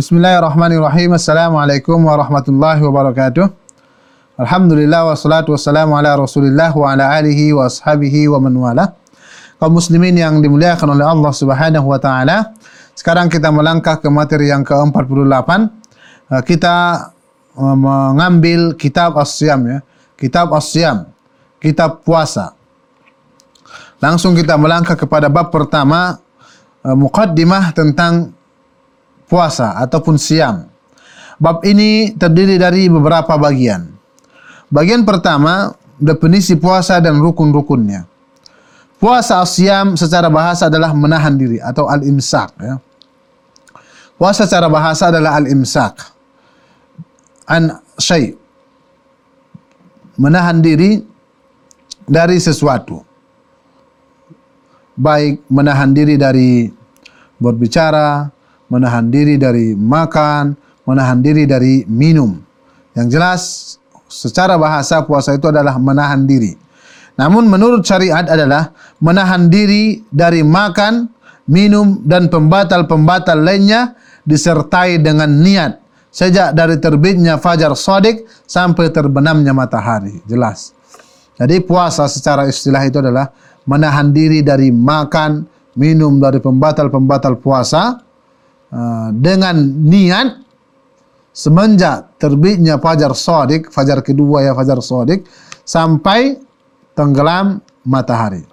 Bismillahirrahmanirrahim. Assalamualaikum warahmatullahi wabarakatuh. Alhamdulillah wassalatu wassalamu ala Rasulillah wa ala alihi wa ashabihi wa man wala. Kaum muslimin yang dimuliakan oleh Allah Subhanahu wa taala. Sekarang kita melangkah ke materi yang ke-48. Uh, kita uh, mengambil kitab As-Siyam ya. Kitab As-Siyam. Kitab puasa. Langsung kita melangkah kepada bab pertama uh, muqaddimah tentang puasa ataupun siam. Bab ini terdiri dari beberapa bagian. Bagian pertama, definisi puasa dan rukun-rukunnya. Puasa siam secara bahasa adalah menahan diri atau al-imsak ya. Puasa secara bahasa adalah al-imsak. An syai. Menahan diri dari sesuatu. Baik menahan diri dari berbicara, menahan diri dari makan, menahan diri dari minum. Yang jelas secara bahasa puasa itu adalah menahan diri. Namun menurut syariat adalah menahan diri dari makan, minum dan pembatal-pembatal lainnya disertai dengan niat sejak dari terbitnya fajar sodik sampai terbenamnya matahari. Jelas. Jadi puasa secara istilah itu adalah menahan diri dari makan, minum dari pembatal-pembatal puasa dengan niat semenjak terbitnya fajar sodik, fajar kedua ya fajar sodik, sampai tenggelam matahari.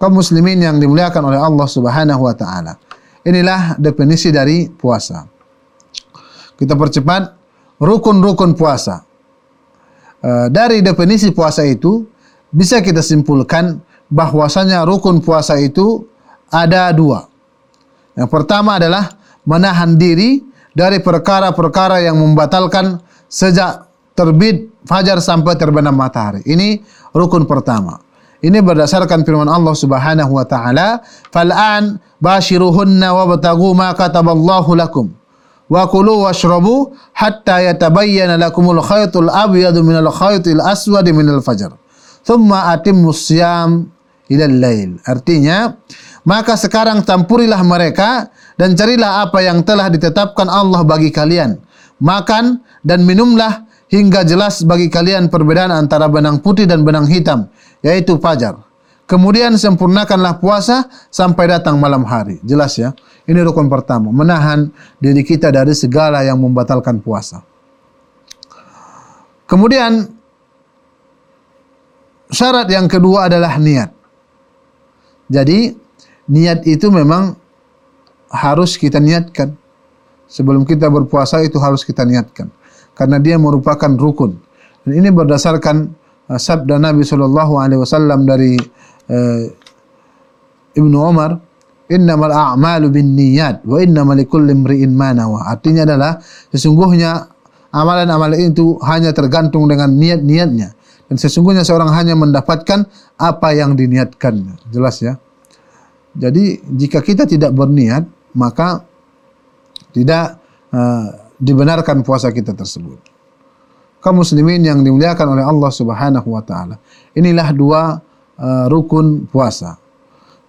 Kaum muslimin yang dimuliakan oleh Allah Subhanahu wa taala. Inilah definisi dari puasa. Kita percepat rukun-rukun puasa. Uh, dari definisi puasa itu bisa kita simpulkan bahwasanya rukun puasa itu ada dua. Yang pertama adalah menahan diri dari perkara-perkara yang membatalkan sejak terbit fajar sampai terbenam matahari. Ini rukun pertama. Ini berdasarkan firman Allah Subhanahu wa taala, "Fal'an bashiruhunna wabtaghu ma kataballahu lakum." Wa kulu washrabu hatta yatabayyana lakumul khaytul abyadu minal khaytil aswadi minal fajr. Thumma atimmus siyam ila lail. Artinya, maka sekarang campurilah mereka dan carilah apa yang telah ditetapkan Allah bagi kalian. Makan dan minumlah hingga jelas bagi kalian perbedaan antara benang putih dan benang hitam, yaitu fajar. Kemudian sempurnakanlah puasa sampai datang malam hari. Jelas ya. Ini rukun pertama, menahan diri kita dari segala yang membatalkan puasa. Kemudian syarat yang kedua adalah niat. Jadi niat itu memang harus kita niatkan. Sebelum kita berpuasa itu harus kita niatkan. Karena dia merupakan rukun. Dan ini berdasarkan uh, sabda Nabi sallallahu alaihi wasallam dari uh, Ibnu Umar, "Innamal a'malu binniyat wa innamal likulli imri'in ma nawa." Artinya adalah sesungguhnya amalan-amalan itu hanya tergantung dengan niat-niatnya dan sesungguhnya seorang hanya mendapatkan apa yang diniatkannya. Jelas ya? Jadi jika kita tidak berniat maka tidak uh, dibenarkan puasa kita tersebut. Kaum muslimin yang dimuliakan oleh Allah Subhanahu wa taala. Inilah dua uh, rukun puasa.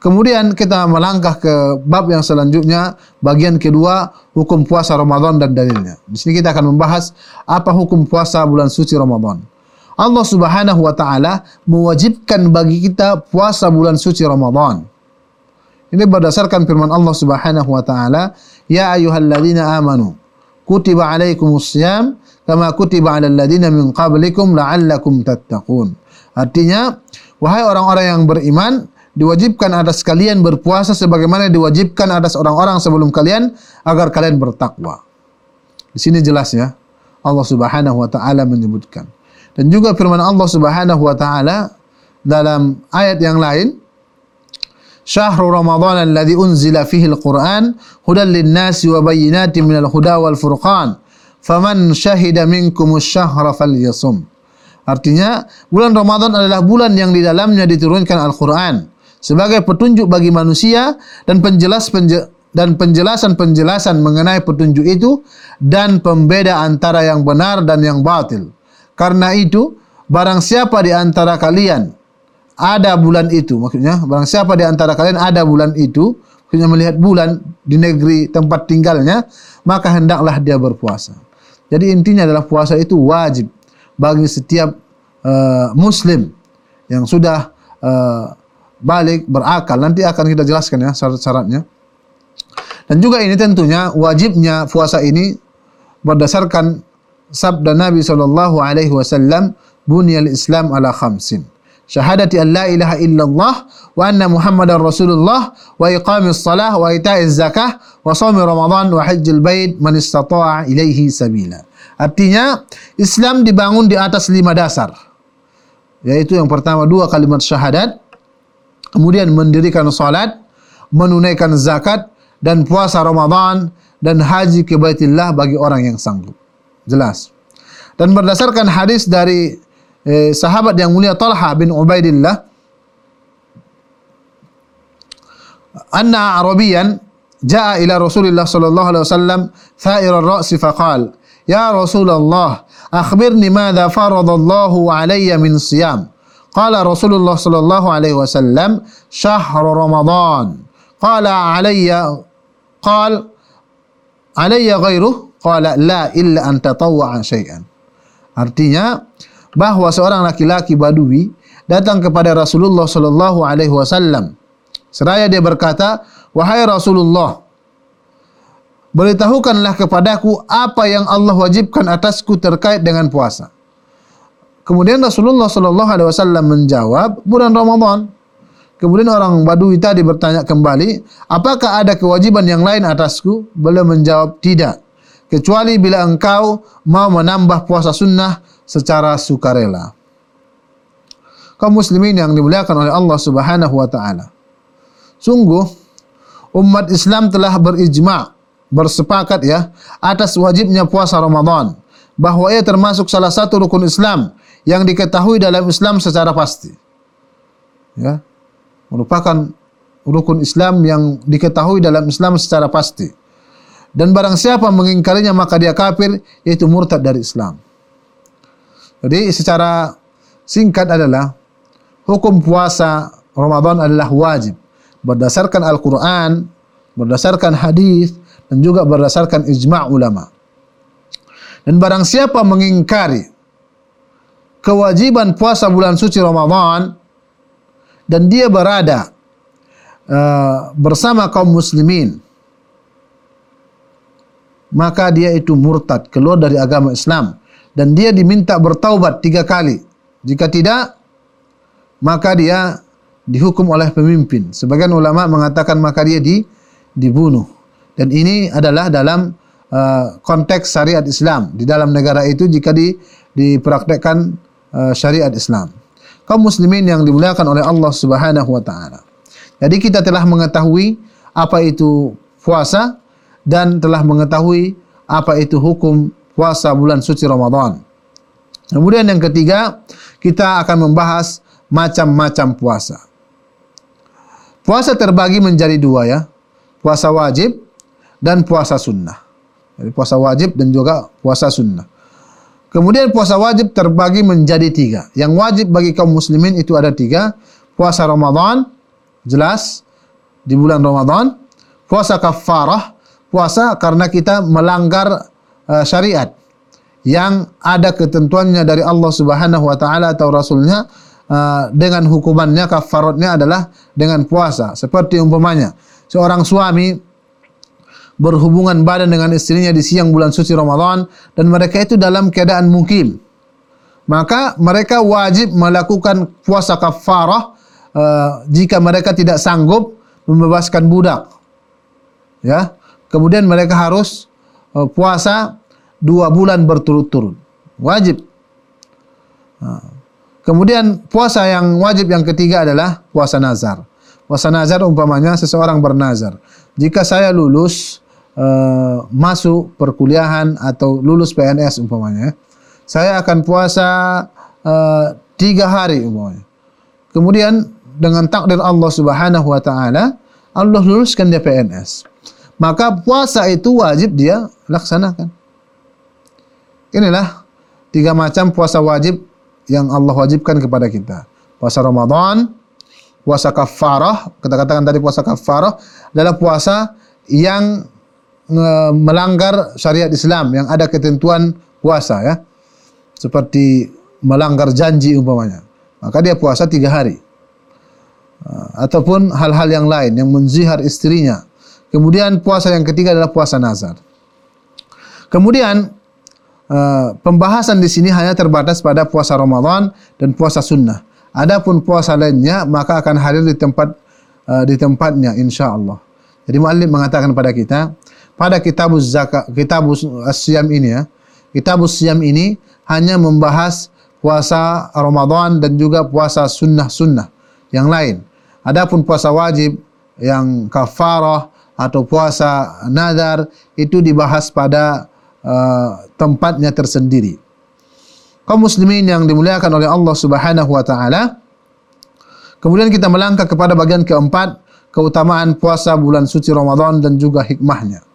Kemudian kita melangkah ke bab yang selanjutnya, bagian kedua, hukum puasa Ramadan dan dalilnya. Di sini kita akan membahas apa hukum puasa bulan suci Ramadan. Allah Subhanahu wa taala mewajibkan bagi kita puasa bulan suci Ramadan. Ini berdasarkan firman Allah Subhanahu wa taala, "Ya ayyuhalladzina amanu, kutiba alaikumus kama kutiba alal ladzina min qablikum la'allakum tattaqun." Artinya, wahai orang-orang yang beriman, diwajibkan atas kalian berpuasa sebagaimana diwajibkan atas orang-orang sebelum kalian agar kalian bertakwa. Di sini jelas ya. Allah Subhanahu wa taala menyebutkan. Dan juga firman Allah Subhanahu wa taala dalam ayat yang lain Syahrul Ramadan alladhi unzila fihi al-Qur'an hudan lin-nasi wa bayyinatin minal huda wal furqan. Faman syahida falyasum. Artinya, bulan Ramadan adalah bulan yang di dalamnya diturunkan Al-Qur'an sebagai petunjuk bagi manusia dan penjelas penje dan penjelasan-penjelasan mengenai petunjuk itu dan pembeda antara yang benar dan yang batil. Karena itu, barang siapa di antara kalian ada bulan itu maksudnya barang siapa di antara kalian ada bulan itu hanya melihat bulan di negeri tempat tinggalnya, maka hendaklah dia berpuasa. Jadi intinya adalah puasa itu wajib bagi setiap uh, muslim yang sudah uh, balik berakal. Nanti akan kita jelaskan ya syarat-syaratnya. Dan juga ini tentunya wajibnya puasa ini berdasarkan sabda Nabi sallallahu alaihi wasallam, "Bunyal Islam ala khamsin." Syahadati an la ilaha illallah wa anna Muhammadar Rasulullah wa iqamis salah wa ita'iz zakah wa shaumi Ramadan wa hajjil bait man istata'a ilaihi sabila. Artinya Islam dibangun di atas lima dasar. Yaitu yang pertama dua kalimat syahadat, kemudian mendirikan salat, menunaikan zakat dan puasa Ramadan dan haji ke Baitillah bagi orang yang sanggup. Jelas. Dan berdasarkan hadis dari eh, sahabat yang mulia Talha bin Ubaidillah anna Arabiyan jaa ila Rasulillah sallallahu alaihi wasallam tha'ir ar-ra's faqal ya Rasulullah akhbirni madza faradallahu alayya min siyam. Qala Rasulullah sallallahu alaihi wasallam syahr Ramadan. Qala alayya qal alayya ghairuh qala la illa an tatawwa'a syai'an artinya bahwa seorang laki-laki badui datang kepada Rasulullah sallallahu alaihi wasallam. Seraya dia berkata, "Wahai Rasulullah, beritahukanlah kepadaku apa yang Allah wajibkan atasku terkait dengan puasa." Kemudian Rasulullah sallallahu alaihi wasallam menjawab, "Bulan Ramadan." Kemudian orang Badui tadi bertanya kembali, "Apakah ada kewajiban yang lain atasku?" Beliau menjawab, "Tidak." Kecuali bila engkau mau menambah puasa sunnah secara sukarela. Kaum muslimin yang dimuliakan oleh Allah Subhanahu wa taala. Sungguh umat Islam telah berijma, bersepakat ya atas wajibnya puasa Ramadan bahwa ia termasuk salah satu rukun Islam yang diketahui dalam Islam secara pasti. Ya. Merupakan rukun Islam yang diketahui dalam Islam secara pasti. Dan barang siapa mengingkarinya maka dia kafir yaitu murtad dari Islam. Jadi secara singkat adalah hukum puasa Ramadan adalah wajib berdasarkan Al-Qur'an, berdasarkan hadis dan juga berdasarkan ijma' ulama. Dan barang siapa mengingkari kewajiban puasa bulan suci Ramadan dan dia berada uh, bersama kaum muslimin maka dia itu murtad keluar dari agama Islam dan dia diminta bertaubat tiga kali. Jika tidak, maka dia dihukum oleh pemimpin. Sebagian ulama mengatakan maka dia di, dibunuh. Dan ini adalah dalam uh, konteks syariat Islam. Di dalam negara itu jika di, dipraktekkan uh, syariat Islam. Kaum muslimin yang dimuliakan oleh Allah Subhanahu wa taala. Jadi kita telah mengetahui apa itu puasa dan telah mengetahui apa itu hukum puasa bulan suci Ramadan. Kemudian yang ketiga, kita akan membahas macam-macam puasa. Puasa terbagi menjadi dua ya. Puasa wajib dan puasa sunnah. Jadi puasa wajib dan juga puasa sunnah. Kemudian puasa wajib terbagi menjadi tiga. Yang wajib bagi kaum muslimin itu ada tiga. Puasa Ramadan, jelas di bulan Ramadan. Puasa kafarah, puasa karena kita melanggar uh, syariat yang ada ketentuannya dari Allah Subhanahu wa taala atau rasulnya uh, dengan hukumannya kafaratnya adalah dengan puasa. Seperti umpamanya seorang suami berhubungan badan dengan istrinya di siang bulan suci Ramadan dan mereka itu dalam keadaan mukim maka mereka wajib melakukan puasa kafarah uh, jika mereka tidak sanggup membebaskan budak. Ya kemudian mereka harus uh, puasa dua bulan berturut-turut. Wajib. Kemudian puasa yang wajib yang ketiga adalah puasa nazar. Puasa nazar umpamanya seseorang bernazar. Jika saya lulus uh, masuk perkuliahan atau lulus PNS umpamanya, saya akan puasa uh, tiga hari umpamanya. Kemudian dengan takdir Allah Subhanahu Wa Taala, Allah luluskan dia PNS. Maka puasa itu wajib dia laksanakan. Inilah tiga macam puasa wajib yang Allah wajibkan kepada kita. Puasa Ramadan, puasa kafarah, kita katakan tadi puasa kafarah adalah puasa yang uh, melanggar syariat Islam yang ada ketentuan puasa ya. Seperti melanggar janji umpamanya. Maka dia puasa tiga hari. Uh, ataupun hal-hal yang lain yang menzihar istrinya. Kemudian puasa yang ketiga adalah puasa nazar. Kemudian uh, pembahasan di sini hanya terbatas pada puasa Ramadan dan puasa sunnah. Adapun puasa lainnya maka akan hadir di tempat uh, di tempatnya insyaallah. Jadi muallim mengatakan pada kita pada kitab zakat kitab siam ini ya. Kitab siam ini hanya membahas puasa Ramadan dan juga puasa sunnah-sunnah yang lain. Adapun puasa wajib yang kafarah atau puasa nadar itu dibahas pada uh, tempatnya tersendiri kaum muslimin yang dimuliakan oleh Allah Subhanahu wa taala. Kemudian kita melangkah kepada bagian keempat, keutamaan puasa bulan suci Ramadan dan juga hikmahnya.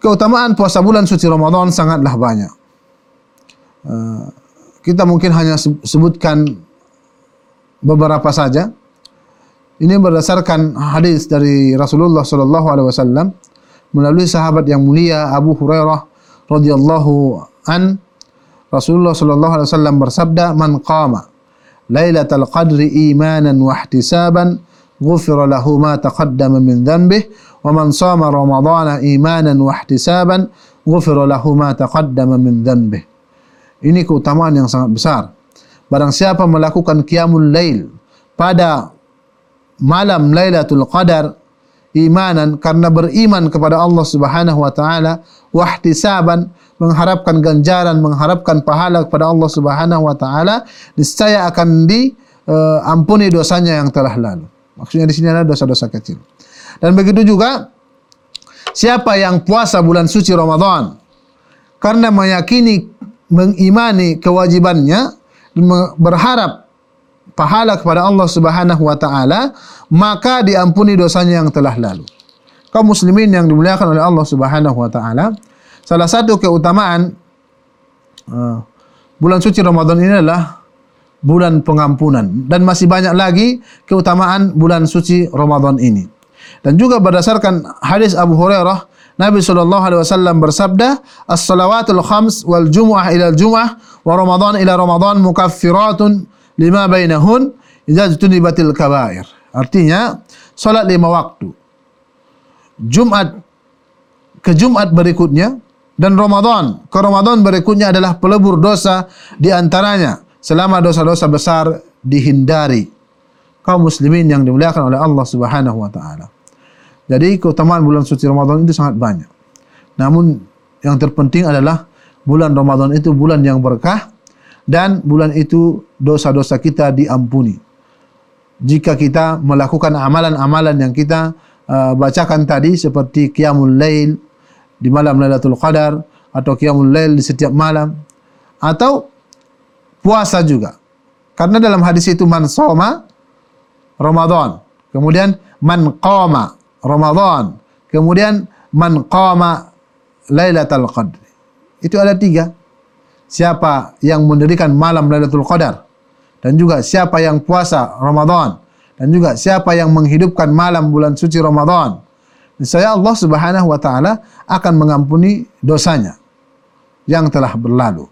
Keutamaan puasa bulan suci Ramadan sangatlah banyak. Uh, kita mungkin hanya sebutkan beberapa saja. Ini berdasarkan hadis dari Rasulullah sallallahu alaihi wasallam melalui sahabat yang mulia Abu Hurairah radhiyallahu an Rasulullah sallallahu alaihi wasallam bersabda, "Man qama Lailatul Qadri imanan wa ihtisaban, ghufira lahu ma taqaddama min dhanbihi, wa man shama Ramadhana imanan wa ihtisaban, ghufira lahu ma taqaddama min dhanbihi." Ini keutamaan yang sangat besar. Barang siapa melakukan qiyamul lail pada malam Lailatul Qadar imanan karena beriman kepada Allah Subhanahu wa taala wahtisaban mengharapkan ganjaran mengharapkan pahala kepada Allah Subhanahu wa taala niscaya akan diampuni uh, dosanya yang telah lalu. Maksudnya di sini adalah dosa-dosa kecil. Dan begitu juga siapa yang puasa bulan suci Ramadan karena meyakini mengimani kewajibannya berharap pahala kepada Allah Subhanahu wa taala, maka diampuni dosanya yang telah lalu. Kaum muslimin yang dimuliakan oleh Allah Subhanahu wa taala, salah satu keutamaan uh, bulan suci Ramadan ini adalah bulan pengampunan dan masih banyak lagi keutamaan bulan suci Ramadan ini. Dan juga berdasarkan hadis Abu Hurairah Nabi sallallahu alaihi wasallam bersabda, "As-salawatul khams wal jumu'ah ila al-jumu'ah wa Ramadan ila Ramadan mukaffiratun lima bainahun idza batil kabair. Artinya salat lima waktu. Jumat ke Jumat berikutnya dan Ramadan ke Ramadan berikutnya adalah pelebur dosa di antaranya selama dosa-dosa besar dihindari. Kaum muslimin yang dimuliakan oleh Allah Subhanahu wa taala. Jadi keutamaan bulan suci Ramadan itu sangat banyak. Namun yang terpenting adalah bulan Ramadan itu bulan yang berkah dan bulan itu dosa-dosa kita diampuni. Jika kita melakukan amalan-amalan yang kita uh, bacakan tadi seperti qiyamul lail di malam Lailatul Qadar atau qiyamul lail di setiap malam atau puasa juga. Karena dalam hadis itu man soma Ramadan, kemudian man qama Ramadan, kemudian man qama Lailatul Qadar. Itu ada tiga siapa yang mendirikan malam Lailatul Qadar dan juga siapa yang puasa Ramadan dan juga siapa yang menghidupkan malam bulan suci Ramadan niscaya Allah Subhanahu wa taala akan mengampuni dosanya yang telah berlalu.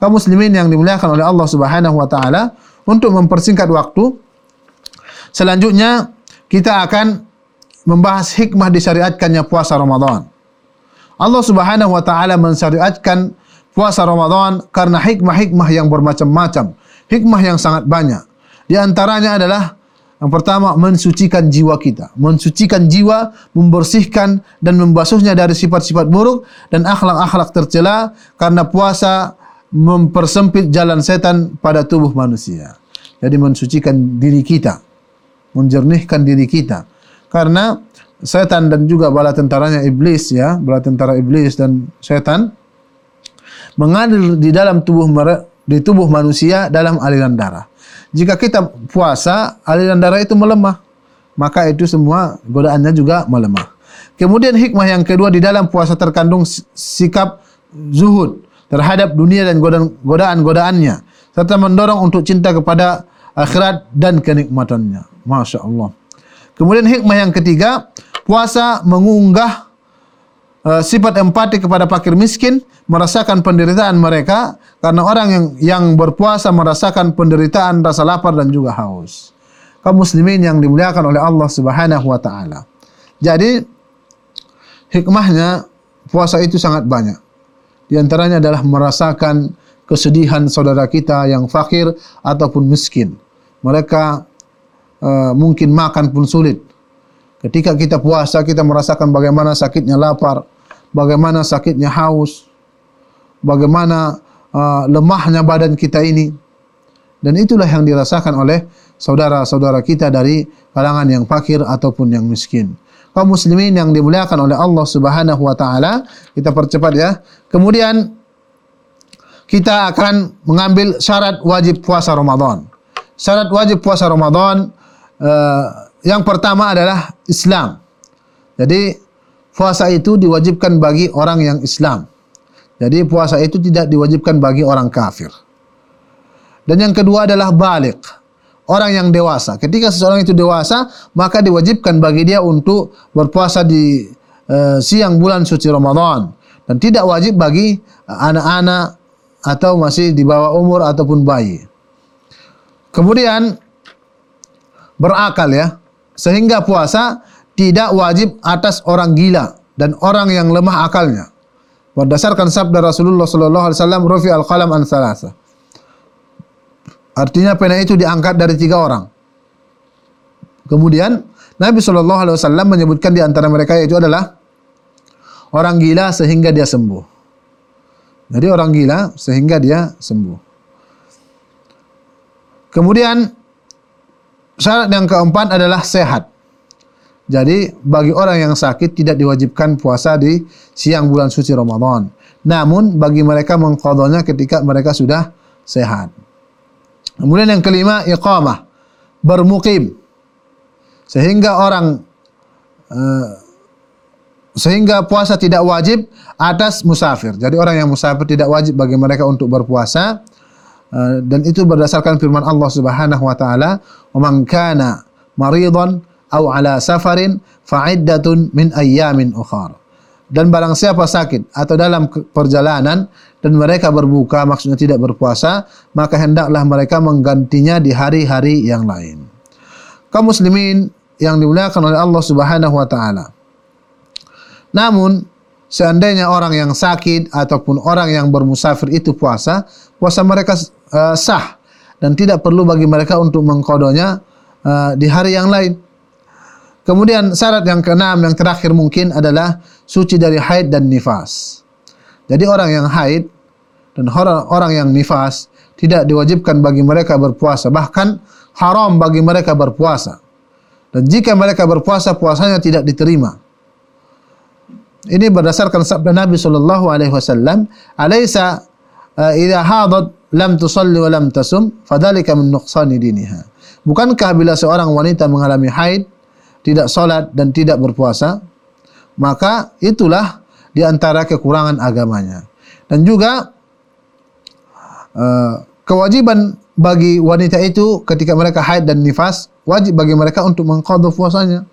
Kaum muslimin yang dimuliakan oleh Allah Subhanahu wa taala, untuk mempersingkat waktu selanjutnya kita akan membahas hikmah disyariatkannya puasa Ramadan. Allah Subhanahu wa taala mensyariatkan puasa Ramadan karena hikmah-hikmah yang bermacam-macam, hikmah yang sangat banyak. Di antaranya adalah yang pertama mensucikan jiwa kita, mensucikan jiwa, membersihkan dan membasuhnya dari sifat-sifat buruk dan akhlak-akhlak tercela karena puasa mempersempit jalan setan pada tubuh manusia. Jadi mensucikan diri kita, menjernihkan diri kita. Karena setan dan juga bala tentaranya iblis ya, bala tentara iblis dan setan mengalir di dalam tubuh di tubuh manusia dalam aliran darah. Jika kita puasa, aliran darah itu melemah, maka itu semua godaannya juga melemah. Kemudian hikmah yang kedua di dalam puasa terkandung sikap zuhud terhadap dunia dan godaan-godaannya serta mendorong untuk cinta kepada akhirat dan kenikmatannya. Masya Allah. Kemudian hikmah yang ketiga, puasa mengunggah uh, sifat empati kepada fakir miskin, merasakan penderitaan mereka karena orang yang yang berpuasa merasakan penderitaan rasa lapar dan juga haus. Kaum muslimin yang dimuliakan oleh Allah Subhanahu wa taala. Jadi hikmahnya puasa itu sangat banyak. Di antaranya adalah merasakan kesedihan saudara kita yang fakir ataupun miskin. Mereka uh, mungkin makan pun sulit. Ketika kita puasa, kita merasakan bagaimana sakitnya lapar, bagaimana sakitnya haus, bagaimana uh, lemahnya badan kita ini. Dan itulah yang dirasakan oleh saudara-saudara kita dari kalangan yang fakir ataupun yang miskin. Kaum muslimin yang dimuliakan oleh Allah Subhanahu wa taala, kita percepat ya. Kemudian kita akan mengambil syarat wajib puasa Ramadan. Syarat wajib puasa Ramadan uh, yang pertama adalah Islam. Jadi puasa itu diwajibkan bagi orang yang Islam. Jadi puasa itu tidak diwajibkan bagi orang kafir. Dan yang kedua adalah balik. Orang yang dewasa. Ketika seseorang itu dewasa, maka diwajibkan bagi dia untuk berpuasa di uh, siang bulan suci Ramadan. Dan tidak wajib bagi anak-anak atau masih di bawah umur ataupun bayi. Kemudian berakal ya. Sehingga puasa tidak wajib atas orang gila dan orang yang lemah akalnya. Berdasarkan sabda Rasulullah sallallahu alaihi wasallam, "Rufi al-qalam an salasa." Artinya pena itu diangkat dari tiga orang. Kemudian Nabi sallallahu alaihi wasallam menyebutkan di antara mereka yaitu adalah orang gila sehingga dia sembuh. Jadi orang gila sehingga dia sembuh. Kemudian syarat yang keempat adalah sehat. Jadi bagi orang yang sakit tidak diwajibkan puasa di siang bulan suci Ramadan. Namun bagi mereka mengqadanya ketika mereka sudah sehat. Kemudian yang kelima iqamah, bermukim. Sehingga orang uh, sehingga puasa tidak wajib atas musafir. Jadi orang yang musafir tidak wajib bagi mereka untuk berpuasa. Uh, dan itu berdasarkan firman Allah Subhanahu wa taala, "Wa man kana maridan aw ala safarin fa'iddatun min ayyamin ukhar. Dan barang siapa sakit atau dalam perjalanan dan mereka berbuka maksudnya tidak berpuasa, maka hendaklah mereka menggantinya di hari-hari yang lain. Kaum muslimin yang dimuliakan oleh Allah Subhanahu wa taala. Namun seandainya orang yang sakit ataupun orang yang bermusafir itu puasa, puasa mereka uh, sah dan tidak perlu bagi mereka untuk mengkodonya uh, di hari yang lain. Kemudian syarat yang keenam yang terakhir mungkin adalah suci dari haid dan nifas. Jadi orang yang haid dan orang, yang nifas tidak diwajibkan bagi mereka berpuasa, bahkan haram bagi mereka berpuasa. Dan jika mereka berpuasa, puasanya tidak diterima. Ini berdasarkan sabda Nabi sallallahu alaihi wasallam, "Alaisa uh, idza hadat lam tusalli wa lam tasum, fadzalika min nuqsani diniha." Bukankah bila seorang wanita mengalami haid tidak salat dan tidak berpuasa, maka itulah di antara kekurangan agamanya. Dan juga uh, kewajiban bagi wanita itu ketika mereka haid dan nifas wajib bagi mereka untuk mengqadha puasanya.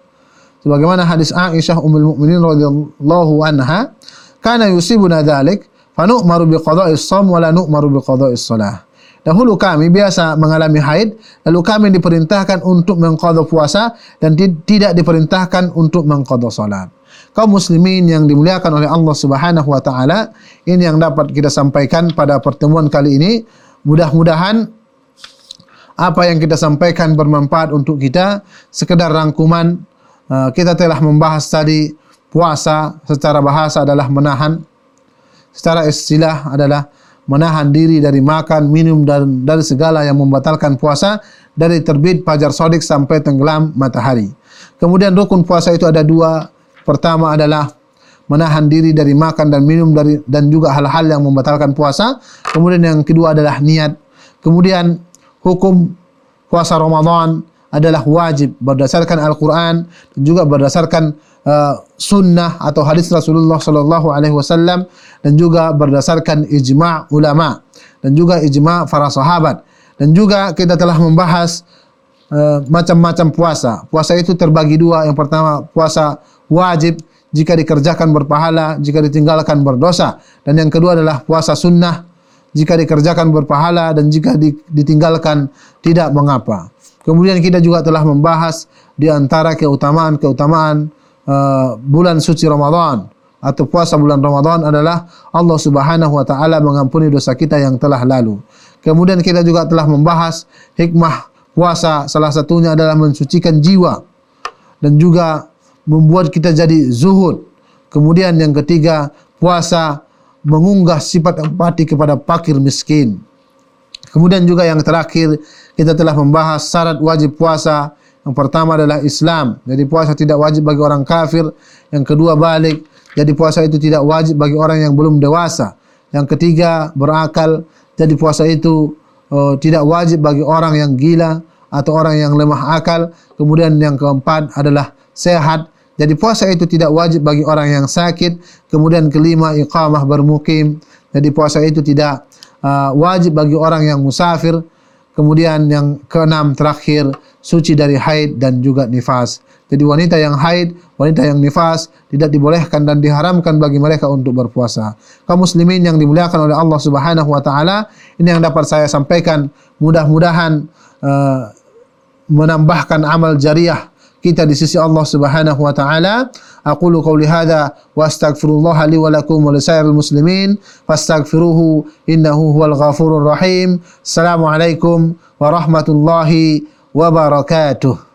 Sebagaimana hadis Aisyah Ummul Mukminin radhiyallahu anha, "Kana yusibuna dzalik fa nu'maru bi qada'is shaum wa la nu'maru shalah." Dahulu kami biasa mengalami haid, lalu kami diperintahkan untuk mengqadha puasa dan tidak diperintahkan untuk mengqadha salat. Kaum muslimin yang dimuliakan oleh Allah Subhanahu wa taala, ini yang dapat kita sampaikan pada pertemuan kali ini. Mudah-mudahan apa yang kita sampaikan bermanfaat untuk kita. Sekedar rangkuman kita telah membahas tadi puasa secara bahasa adalah menahan, secara istilah adalah menahan diri dari makan, minum dan dari segala yang membatalkan puasa dari terbit fajar sodik sampai tenggelam matahari. Kemudian rukun puasa itu ada dua. Pertama adalah menahan diri dari makan dan minum dari dan juga hal-hal yang membatalkan puasa. Kemudian yang kedua adalah niat. Kemudian hukum puasa Ramadan adalah wajib berdasarkan Al-Quran dan juga berdasarkan uh, sunnah atau hadis Rasulullah sallallahu alaihi wasallam dan juga berdasarkan ijma' ulama dan juga ijma' para sahabat Dan juga kita telah membahas uh, macam-macam puasa. Puasa itu terbagi dua. Yang pertama puasa wajib jika dikerjakan berpahala, jika ditinggalkan berdosa. Dan yang kedua adalah puasa sunnah jika dikerjakan berpahala dan jika ditinggalkan tidak mengapa. Kemudian kita juga telah membahas di antara keutamaan-keutamaan uh, bulan suci Ramadan atau puasa bulan Ramadan adalah Allah Subhanahu wa taala mengampuni dosa kita yang telah lalu. Kemudian kita juga telah membahas hikmah puasa salah satunya adalah mensucikan jiwa dan juga membuat kita jadi zuhud. Kemudian yang ketiga, puasa mengunggah sifat empati kepada fakir miskin. Kemudian juga yang terakhir, kita telah membahas syarat wajib puasa. Yang pertama adalah Islam. Jadi puasa tidak wajib bagi orang kafir. Yang kedua balik. Jadi puasa itu tidak wajib bagi orang yang belum dewasa. Yang ketiga berakal. Jadi puasa itu uh, tidak wajib bagi orang yang gila atau orang yang lemah akal. Kemudian yang keempat adalah sehat. Jadi puasa itu tidak wajib bagi orang yang sakit. Kemudian kelima iqamah bermukim. Jadi puasa itu tidak uh, wajib bagi orang yang musafir. Kemudian yang keenam terakhir suci dari haid dan juga nifas. Jadi wanita yang haid, wanita yang nifas tidak dibolehkan dan diharamkan bagi mereka untuk berpuasa. Kaum muslimin yang dimuliakan oleh Allah Subhanahu wa taala, ini yang dapat saya sampaikan. Mudah-mudahan uh, menambahkan amal jariah kita di sisi Allah Subhanahu wa taala. Aqulu qawli hadza wa astaghfirullah li wa lakum wa lisairil muslimin fastaghfiruhu innahu huwal ghafurur rahim. Assalamualaikum warahmatullahi wabarakatuh.